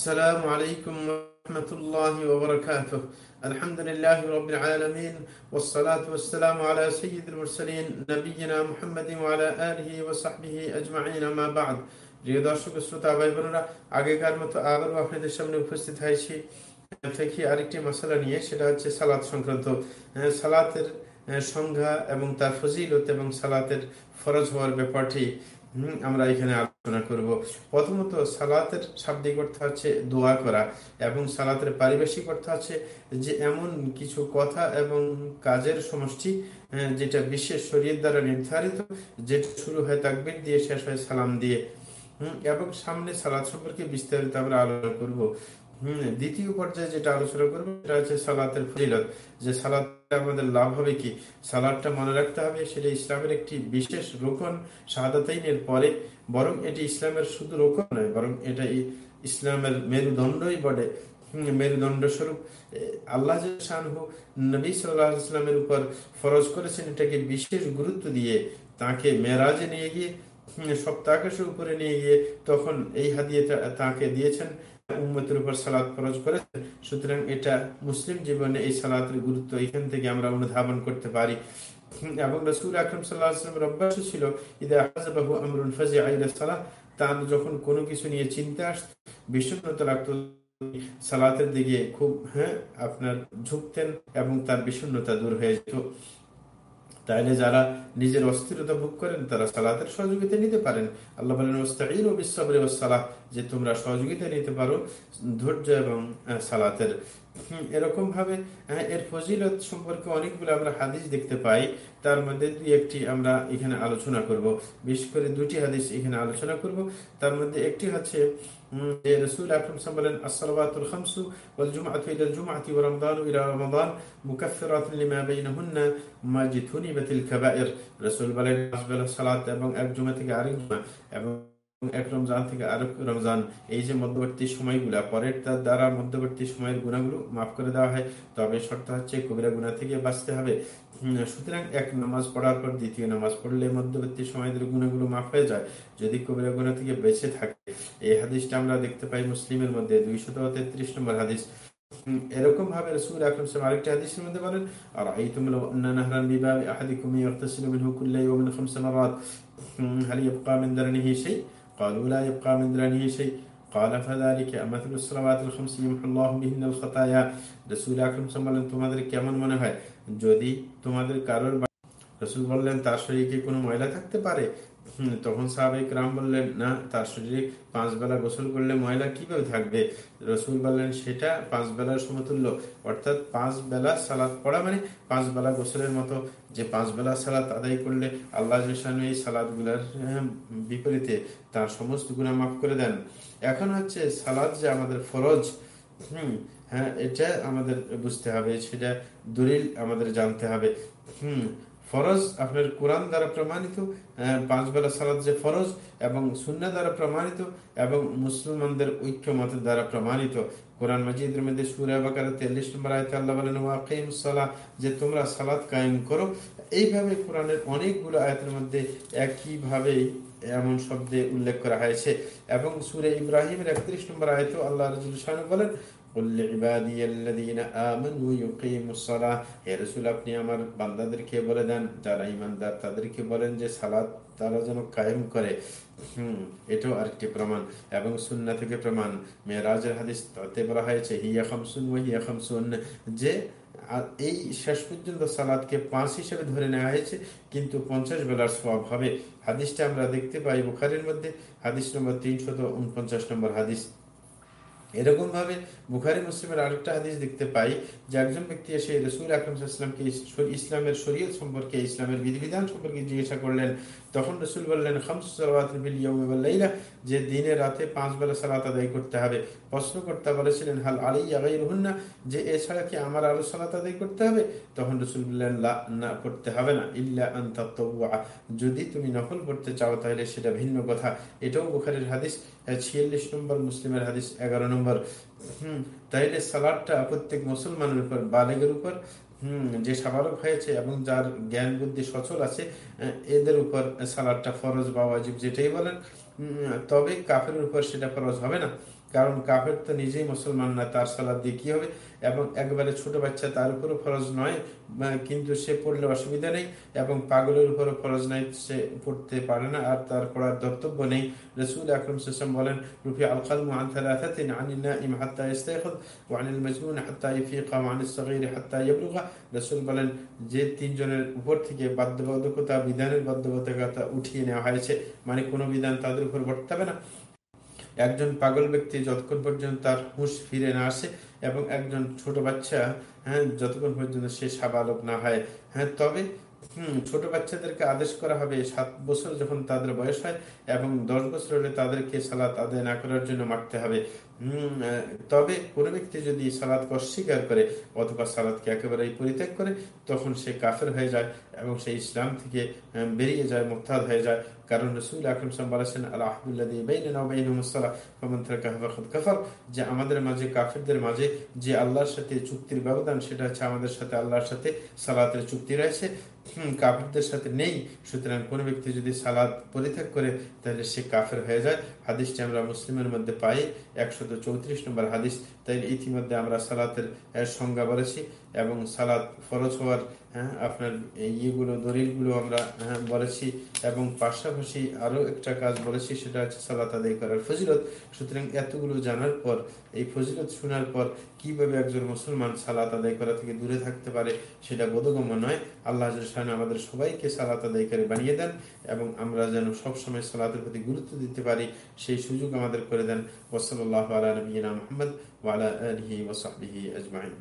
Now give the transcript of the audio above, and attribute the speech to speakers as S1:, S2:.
S1: السلام عليكم ورحمة الله وبركاته الحمد لله رب العالمين والصلاة والسلام على سيد المرسلين نبينا محمد وعلى آله وصحبه أجمعين ما بعد প্রিয় দর্শক শ্রোতা ভাই বোনেরা আগেকার মতো আবারও আপনাদের সামনে উপস্থিত হয়েছি থেকে আরেকটি মশলা নিয়ে সেটা হচ্ছে সালাত সংক্রান্ত সালাতের সংজ্ঞা এবং তার ফজিলত এবং সালাতের ফরজ হওয়ার ব্যাপারটি আমরা এখানে আলোচনা করব। প্রথমত সালাতের শাব্দিক অর্থ হচ্ছে দোয়া করা এবং সালাতের পারিবেশিক অর্থ হচ্ছে যে এমন কিছু কথা এবং কাজের সমষ্টি যেটা বিশ্বের শরীর দ্বারা নির্ধারিত, যেটা শুরু হয় তাকবির দিয়ে, শেষ হয় সালাম দিয়ে। হম, এবং সামনে সালাদ সম্পর্কে বিস্তারিত আমরা আলোচনা করব। হম, দ্বিতীয় পর্যায়ে যেটা আলোচনা করব, সেটা হচ্ছে সালাতের ফজিলত, যে সালাদ আমাদের লাভ হবে কি? সালাদটা মনে রাখতে হবে, সেটা ইসলামের একটি বিশেষ রোকন শাহাদাতাইনের পরে, বরং এটি ইসলামের শুধু রোকন নয়, বরং এটা ইসলামের মেরুদণ্ডই বটে। মেরুদণ্ড স্বরূপ। আল্লাহ নবী সাল্লাহ ইসলামের উপর ফরজ করেছেন এটাকে বিশেষ গুরুত্ব দিয়ে তাকে মেরাজে নিয়ে গিয়ে সপ্তাহের উপরে নিয়ে গিয়ে তখন এই হাদিয়ে তাকে দিয়েছেন। উম্মতের উপর সুতরাং এটা মুসলিম জীবনে এই সালাতের গুরুত্ব, এখান থেকে আমরা অনুধাবন করতে পারি। এবং রসুল আকরম সাল্লাহামের অভ্যাস ছিল আমরুল ফাজি সালাহ তার যখন কোনো কিছু নিয়ে চিন্তা আসত, বিষণ্ণতা লাগত, সালাতের দিকে খুব হ্যাঁ আপনার ঝুঁকতেন এবং তার বিষণ্ণতা দূর হয়ে যেত। তাইলে যারা নিজের অস্থিরতা ভোগ করেন, তারা সালাতের সহযোগিতা নিতে পারেন। আল্লাহ বলেন ওস্তাহির ও বিশ্বরে সালাহ যে তোমরা সহযোগিতা নিতে পারো ধৈর্য এবং সালাতের। এরকম ভাবে এর ফজিলত সম্পর্কে অনেকগুলো আমরা হাদিস দেখতে পাই। তার মধ্যে দুই একটি আমরা এখানে আলোচনা করব। বিশেষ করে দুটি হাদিস এখানে আলোচনা করব। তার মধ্যে একটি হচ্ছে এবং এক জুমা থেকে আরেক জুমা এবং এক রমজান থেকে আরও রমজান। এই যে মধ্যবর্তী সময়গুলো, পরের তার দ্বারা মধ্যবর্তী সময়ের গুণাগুলো মাফ করে দেওয়া হয়। তবে শর্ত হচ্ছে কবিরা গুণা থেকে বাঁচতে হবে। সুতরাং এক নামাজ পড়ার পর দ্বিতীয় নামাজ পড়লে মধ্যবর্তী সময়ের গুণাগুলো মাফ হয়ে যায়। যদি কবিরা গুণা থেকে বেঁচে থাকে, এই হাদিসটা আমরা দেখতে পাই মুসলিমের মধ্যে দুইশত তেত্রিশ নম্বর হাদিস। এরকম ভাবে রসুল আকরম সাহেব আরেকটা হাদিসের মধ্যে বলেন আর এই তোমরা নাহরান বিবাহ হাদি কুমি অর্থ কুল্লা হুকুল্লাই খামস মারাত। হাল ইয়াবকা মিন قالوا لا يبقى من درنه شيء قال فذلك مثل الصلوات الخمس يمحو الله بهن الخطايا রসুল আকরম বলেন তোমাদের কেমন মনে হয় যদি তোমাদের কারোর রসুল বললেন তার শরীরে কোনো ময়লা থাকতে পারে তখন সাহাবিক রাম বললেন, না, তার শরীরে পাঁচ বেলা গোসল করলে ময়লা কীভাবে থাকবে? রসুল বললেন, সেটা পাঁচ বেলার সমতুল্য। অর্থাৎ পাঁচ বেলা সালাদ পড়া মানে পাঁচ বেলা গোসলের মতো। যে পাঁচ বেলা সালাদ আদায় করলে আল্লাহ এই সালাদগুলার বিপরীতে তার সমস্ত গুণা মাফ করে দেন। এখন হচ্ছে সালাদ যে আমাদের ফরজ, হম হ্যাঁ এটা আমাদের বুঝতে হবে, সেটা দলিল আমাদের জানতে হবে। হম ফরজ, আপনার কোরআন দ্বারা প্রমাণিত পাঁচ বেলা সালাদ যে ফরজ এবং শূন্য দ্বারা প্রমাণিত এবং মুসলমানদের ঐক্য মতের দ্বারা প্রমাণিত। কোরআন মজিদের মধ্যে সুরা বাকার তেল্লিশ নম্বর আয়তে আল্লাহ বলেন ওয়াকিমসাল্লাহ যে তোমরা সালাদ কায়েম করো। এইভাবে কোরআনের অনেকগুলো আয়তের মধ্যে একইভাবে এমন শব্দে উল্লেখ করা হয়েছে। এবং সুরে ইব্রাহিমের একত্রিশ নম্বর আয়তে আল্লাহ রজুল বলেন আপনি আমার বান্দাদেরকে বলে দেন, যারা তাদেরকে বলেন যে তারা যেন কায়েম করে। এটাও আরেকটি প্রমাণ এবং থেকে প্রমাণ। হাদিস তাতে বলা হয়েছে, হিয়া হিয়া যে এই শেষ পর্যন্ত সালাদকে পাঁচ হিসেবে ধরে নেওয়া হয়েছে, কিন্তু পঞ্চাশ বেলার সব হবে। হাদিসটা আমরা দেখতে পাই বুখারের মধ্যে, হাদিস নম্বর তিনশত উনপঞ্চাশ নম্বর হাদিস। এরকম ভাবে বুখারি মুসলিমের আরেকটা হাদিস দেখতে পাই যে একজন ব্যক্তি এসে রসুল আকরমকে ইসলামের শরীয়ত সম্পর্কে, ইসলামের বিধিবিধান সম্পর্কে জিজ্ঞাসা করলেন। তখন রসুল বললেন খামসাল্লাহ যে দিনে রাতে পাঁচ বেলা সালাত আদায় করতে হবে। প্রশ্ন করতে বলেছিলেন, হাল আলী আগাই রহুন্না যে এছাড়া কি আমার আরও সালাত আদায় করতে হবে? তখন রসুল বললেন না, করতে হবে না, ইল্লা যদি তুমি নকল করতে চাও তাহলে সেটা ভিন্ন কথা। এটাও বুখারের হাদিস, ছিয়াল্লিশ নম্বর মুসলিমের হাদিস, এগারো নম্বর হম, তাইলে সালাদটা প্রত্যেক মুসলমানের উপর, বালেগের উপর, হম, যে সাবালক হয়েছে এবং যার জ্ঞান বুদ্ধি সচল আছে এদের উপর সালাদটা ফরজ বা ওয়াজিব যেটাই বলেন তবে কাফের উপর সেটা ফরজ হবে না। কারণ কাফের তো নিজেই মুসলমান না তার সালাদ দিয়ে কি হবে এবং একবারে ছোট বাচ্চা তার উপরও ফরজ নয় কিন্তু সে পড়লে অসুবিধা নেই এবং পাগলের উপরও ফরজ নাই সে পড়তে পারে না আর তার পড়ার ধর্তব্য নেই রসুল আকরম সাম বলেন রুফি আল কালম عن ثلاثة عن النائم حتى يستيقظ وعن المجنون حتى يفيق وعن الصغير حتى يبلغ রসুল বলেন যে তিনজনের উপর থেকে বাধ্যবাধকতা বিধানের বাধ্যবাধকতা উঠিয়ে নেওয়া হয়েছে মানে কোনো বিধান তাদের উপর বর্তাবে হবে না একজন পাগল ব্যক্তি যতক্ষণ পর্যন্ত তার হুঁশ ফিরে না আসে এবং একজন ছোট বাচ্চা হ্যাঁ যতক্ষণ পর্যন্ত সে সাবালক না হয় হ্যাঁ তবে হম, ছোট বাচ্চাদেরকে আদেশ করা হবে সাত বছর যখন তাদের বয়স হয় এবং দশ বছর হলে তাদেরকে সালাত আদায় না করার জন্য মারতে হবে। তবে কোনো ব্যক্তি যদি সালাদকে অস্বীকার করে অথবা সালাদকে একেবারেই পরিত্যাগ করে, তখন সে কাফের হয়ে যায় এবং সে ইসলাম থেকে বেরিয়ে যায় মোত্তাদ হয়ে যায়। কারণ রসুল আকরম সাম বলেছেন আল্লাহ যে আমাদের মাঝে, কাফেরদের মাঝে যে আল্লাহর সাথে চুক্তির ব্যবধান, সেটা হচ্ছে আমাদের সাথে আল্লাহর সাথে সালাতের চুক্তি রয়েছে। কাফেরদের সাথে নেই। সুতরাং কোন ব্যক্তি যদি সালাদ পরিত্যাগ করে, তাহলে সে কাফের হয়ে যায়। হাদিসটি আমরা মুসলিমের মধ্যে পাই। একশত চৌত্রিশ নম্বর হাদিস। তাই ইতিমধ্যে আমরা সালাতের সংজ্ঞা বলেছি এবং সালাদ ফরজ হওয়ার হ্যাঁ আপনার ইয়েগুলো দলিলগুলো আমরা হ্যাঁ, বলেছি এবং পাশাপাশি আরও একটা কাজ বলেছি সেটা হচ্ছে সালাত আদায় করার ফজিলত। সুতরাং এতগুলো জানার পর এই ফজিলত শোনার পর কীভাবে একজন মুসলমান সালাত আদায় করা থেকে দূরে থাকতে পারে সেটা বোধগম্য নয়। আল্লাহ আমাদের সবাইকে সালাত আদায় করে বানিয়ে দেন এবং আমরা যেন সবসময় সালাতের প্রতি গুরুত্ব দিতে পারি সেই সুযোগ আমাদের করে দেন। ওসলাল্লাহ আলা নবীনা মোহাম্মদ ওয়ালা আলহি ওসাহি আজমাইন।